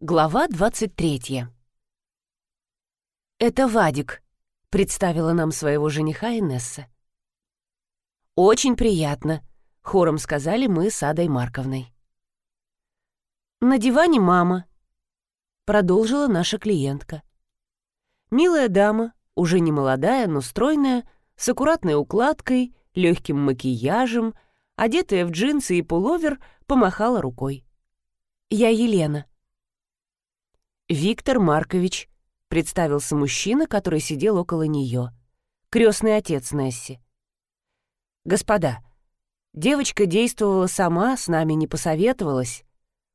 Глава 23. «Это Вадик», — представила нам своего жениха Инесса. «Очень приятно», — хором сказали мы с Адой Марковной. «На диване мама», — продолжила наша клиентка. Милая дама, уже не молодая, но стройная, с аккуратной укладкой, легким макияжем, одетая в джинсы и пуловер, помахала рукой. «Я Елена», — «Виктор Маркович», — представился мужчина, который сидел около нее. Крестный отец Несси. «Господа, девочка действовала сама, с нами не посоветовалась.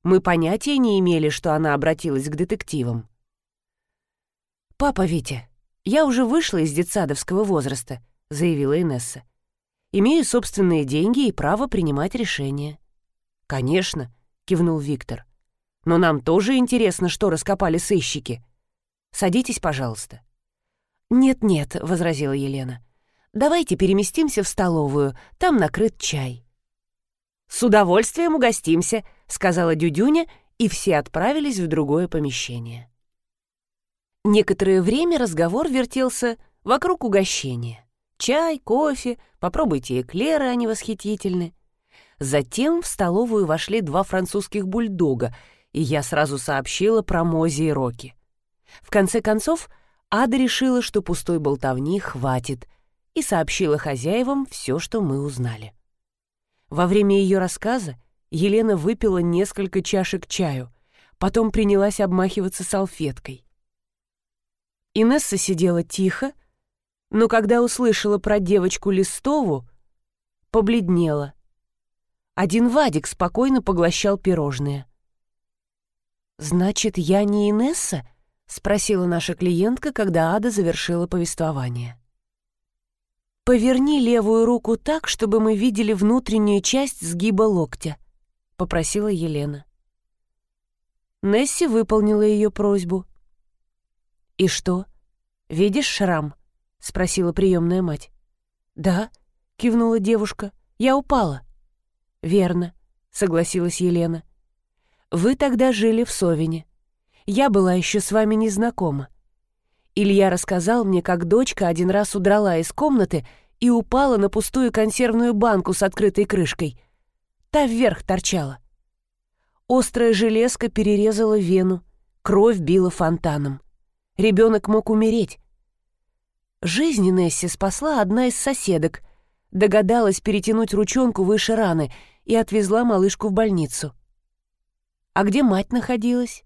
Мы понятия не имели, что она обратилась к детективам». «Папа Витя, я уже вышла из детсадовского возраста», — заявила Инесса. «Имею собственные деньги и право принимать решения». «Конечно», — кивнул Виктор. Но нам тоже интересно, что раскопали сыщики. Садитесь, пожалуйста». «Нет-нет», — возразила Елена. «Давайте переместимся в столовую, там накрыт чай». «С удовольствием угостимся», — сказала Дюдюня, и все отправились в другое помещение. Некоторое время разговор вертелся вокруг угощения. Чай, кофе, попробуйте эклеры, они восхитительны. Затем в столовую вошли два французских бульдога и я сразу сообщила про Мози и Роки. В конце концов, Ада решила, что пустой болтовни хватит, и сообщила хозяевам все, что мы узнали. Во время ее рассказа Елена выпила несколько чашек чаю, потом принялась обмахиваться салфеткой. Инесса сидела тихо, но когда услышала про девочку Листову, побледнела. Один Вадик спокойно поглощал пирожные. «Значит, я не Инесса?» — спросила наша клиентка, когда Ада завершила повествование. «Поверни левую руку так, чтобы мы видели внутреннюю часть сгиба локтя», — попросила Елена. Несси выполнила ее просьбу. «И что? Видишь шрам?» — спросила приемная мать. «Да», — кивнула девушка, — «я упала». «Верно», — согласилась Елена. Вы тогда жили в Совине. Я была еще с вами не знакома. Илья рассказал мне, как дочка один раз удрала из комнаты и упала на пустую консервную банку с открытой крышкой. Та вверх торчала. Острая железка перерезала вену, кровь била фонтаном. Ребенок мог умереть. Жизнь Несси спасла одна из соседок, догадалась перетянуть ручонку выше раны и отвезла малышку в больницу. А где мать находилась?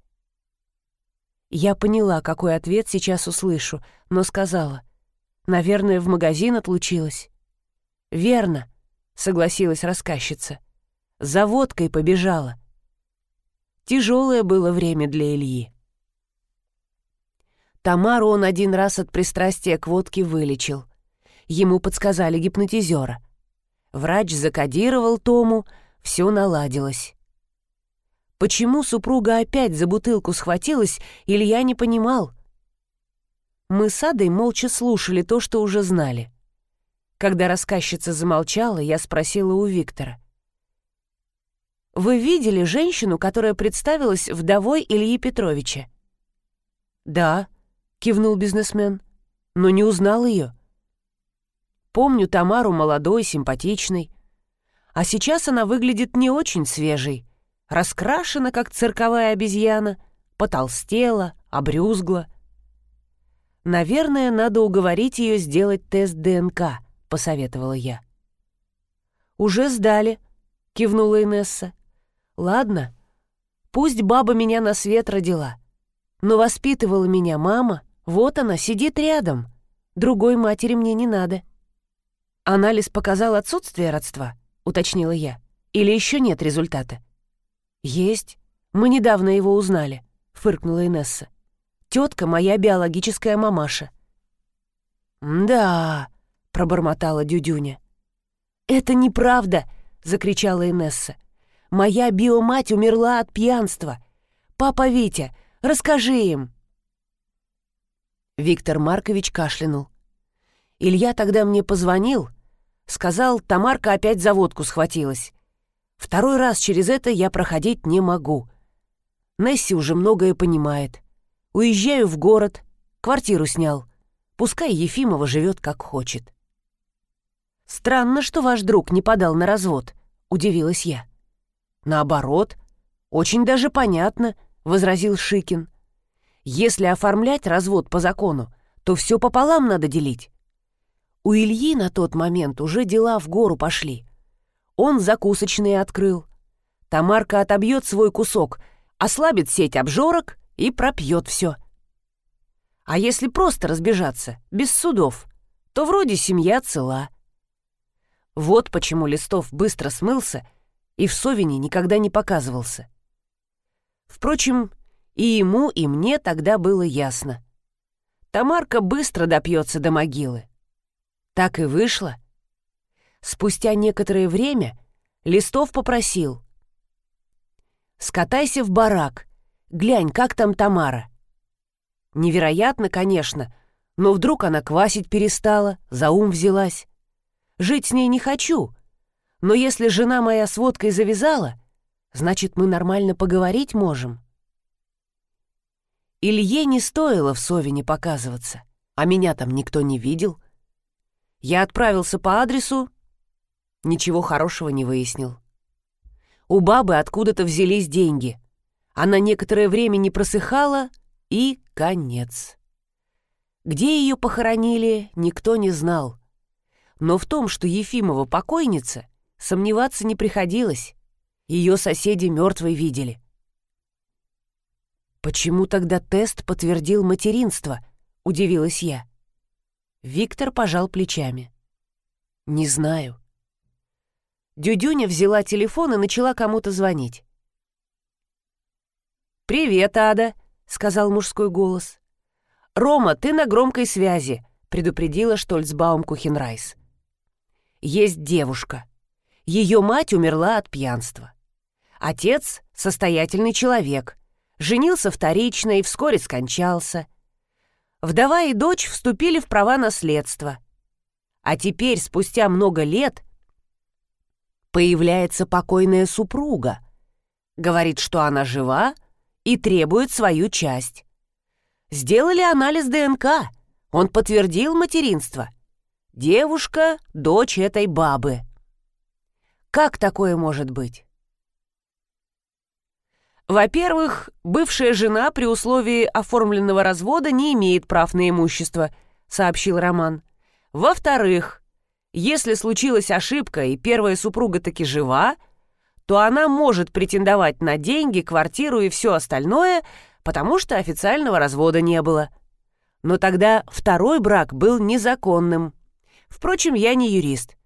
Я поняла, какой ответ сейчас услышу, но сказала. Наверное, в магазин отлучилась. «Верно», — согласилась рассказчица. «За водкой побежала». Тяжелое было время для Ильи. Тамару он один раз от пристрастия к водке вылечил. Ему подсказали гипнотизера. Врач закодировал Тому, все наладилось. Почему супруга опять за бутылку схватилась, Илья не понимал. Мы с Адой молча слушали то, что уже знали. Когда рассказчица замолчала, я спросила у Виктора. «Вы видели женщину, которая представилась вдовой Ильи Петровича?» «Да», — кивнул бизнесмен, — «но не узнал ее. Помню Тамару молодой, симпатичной. А сейчас она выглядит не очень свежей раскрашена, как цирковая обезьяна, потолстела, обрюзгла. «Наверное, надо уговорить ее сделать тест ДНК», — посоветовала я. «Уже сдали», — кивнула Инесса. «Ладно, пусть баба меня на свет родила. Но воспитывала меня мама, вот она, сидит рядом. Другой матери мне не надо». «Анализ показал отсутствие родства», — уточнила я. «Или еще нет результата?» «Есть. Мы недавно его узнали», — фыркнула Инесса. «Тетка моя биологическая мамаша». «Да», — пробормотала Дюдюня. «Это неправда», — закричала Инесса. «Моя биомать умерла от пьянства. Папа Витя, расскажи им». Виктор Маркович кашлянул. Илья тогда мне позвонил, сказал, Тамарка опять за водку схватилась. Второй раз через это я проходить не могу. Несси уже многое понимает. Уезжаю в город, квартиру снял. Пускай Ефимова живет как хочет. «Странно, что ваш друг не подал на развод», — удивилась я. «Наоборот, очень даже понятно», — возразил Шикин. «Если оформлять развод по закону, то все пополам надо делить. У Ильи на тот момент уже дела в гору пошли. Он закусочные открыл. Тамарка отобьет свой кусок, ослабит сеть обжорок и пропьет все. А если просто разбежаться, без судов, то вроде семья цела. Вот почему Листов быстро смылся и в Совине никогда не показывался. Впрочем, и ему, и мне тогда было ясно. Тамарка быстро допьется до могилы. Так и вышло. Спустя некоторое время Листов попросил. «Скатайся в барак, глянь, как там Тамара». Невероятно, конечно, но вдруг она квасить перестала, за ум взялась. Жить с ней не хочу, но если жена моя с водкой завязала, значит, мы нормально поговорить можем. Илье не стоило в Совине показываться, а меня там никто не видел. Я отправился по адресу, Ничего хорошего не выяснил. У бабы откуда-то взялись деньги. Она некоторое время не просыхала, и конец. Где ее похоронили, никто не знал. Но в том, что Ефимова покойница, сомневаться не приходилось. Ее соседи мертвой видели. «Почему тогда тест подтвердил материнство?» — удивилась я. Виктор пожал плечами. «Не знаю. Дюдюня взяла телефон и начала кому-то звонить. «Привет, Ада», — сказал мужской голос. «Рома, ты на громкой связи», — предупредила Штольцбаум Кухенрайс. «Есть девушка. Ее мать умерла от пьянства. Отец — состоятельный человек. Женился вторично и вскоре скончался. Вдова и дочь вступили в права наследства. А теперь, спустя много лет, появляется покойная супруга. Говорит, что она жива и требует свою часть. Сделали анализ ДНК. Он подтвердил материнство. Девушка — дочь этой бабы. Как такое может быть? Во-первых, бывшая жена при условии оформленного развода не имеет прав на имущество, сообщил Роман. Во-вторых, если случилась ошибка и первая супруга таки жива, то она может претендовать на деньги, квартиру и все остальное, потому что официального развода не было. Но тогда второй брак был незаконным. Впрочем, я не юрист.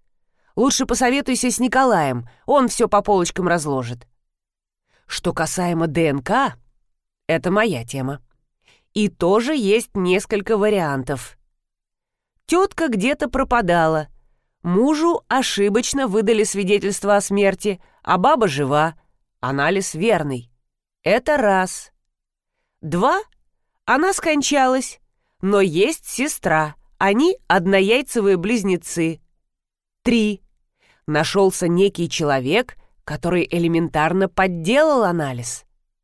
Лучше посоветуйся с Николаем, он все по полочкам разложит. Что касаемо ДНК, это моя тема. И тоже есть несколько вариантов. Тетка где-то пропадала — Мужу ошибочно выдали свидетельство о смерти, а баба жива. Анализ верный. Это раз. Два. Она скончалась, но есть сестра. Они однояйцевые близнецы. Три. Нашелся некий человек, который элементарно подделал анализ.